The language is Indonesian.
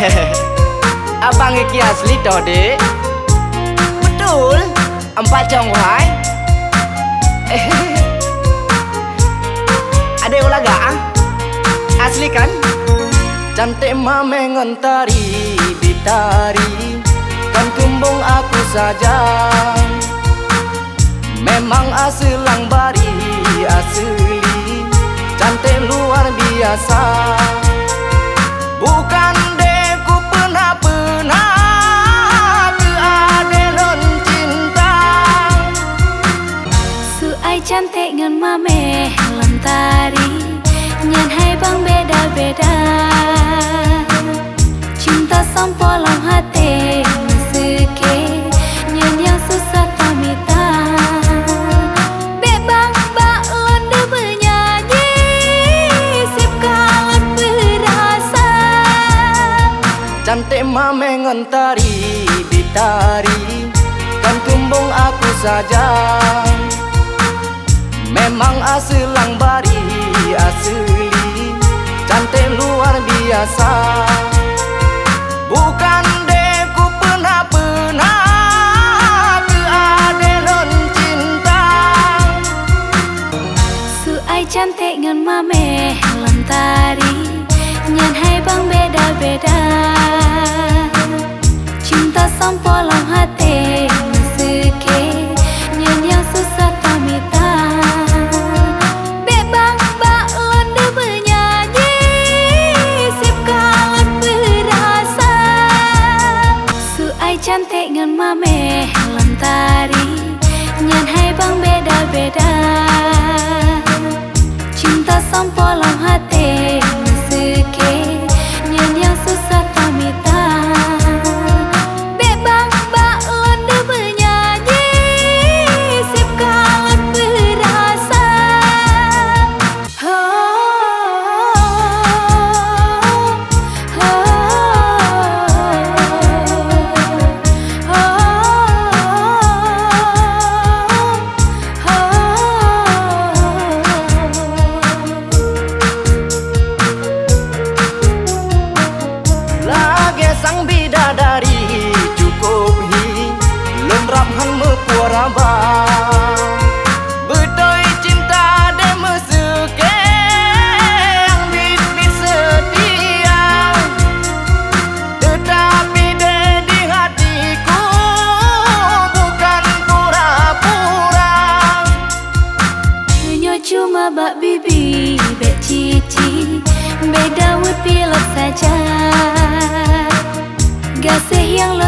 Abang Iki asli toh dek Betul. Empat Chonghuai Ada ulah ah? Asli kan? Cantik mame ngentari ditari. Kan kumbung aku saja. Memang asli bari asli. Cantik luar biasa. Bukan Cantik mengentari ngentari ditari Kan kembung aku saja. Memang asilang bari, asli, Cantik luar biasa. Bukan deku pernah-pernah Keadelan cinta. Su ai cantik ngan mame lantari, Nyan hai bang beda-beda. Mentari Nyan hai bang beda-beda. Cinta sampo lam hati bibi bek cici Beda pilot saja. Gasih yang